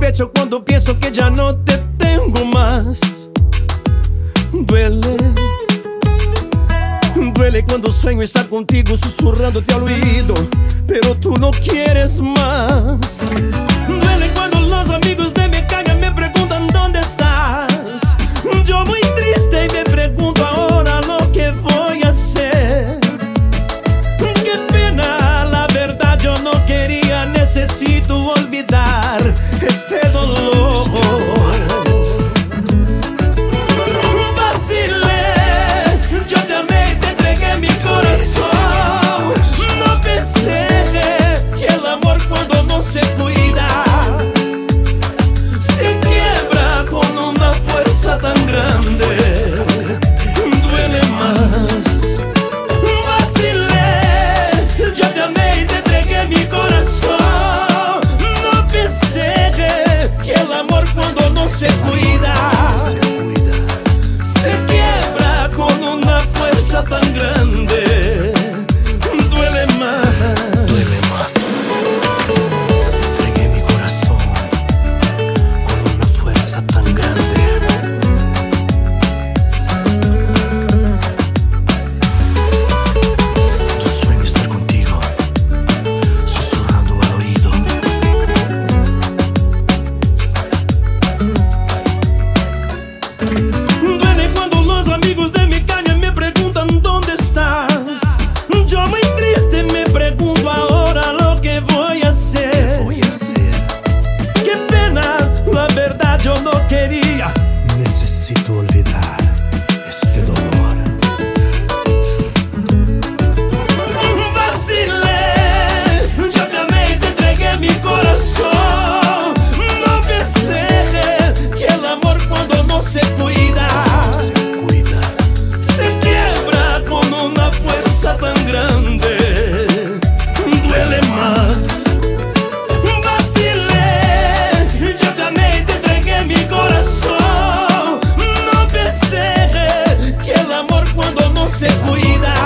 pecho cuando pienso que ya no te tengo más. Duele. Duele cuando sueño estar contigo susurrándote al oído, pero tú no quieres más. Duele cuando los amigos de mi calle me preguntan dónde estás. Yo muy triste y me pregunto ahora lo que voy a hacer. Qué pena, la verdad yo no quería, necesito olvidar se cuida.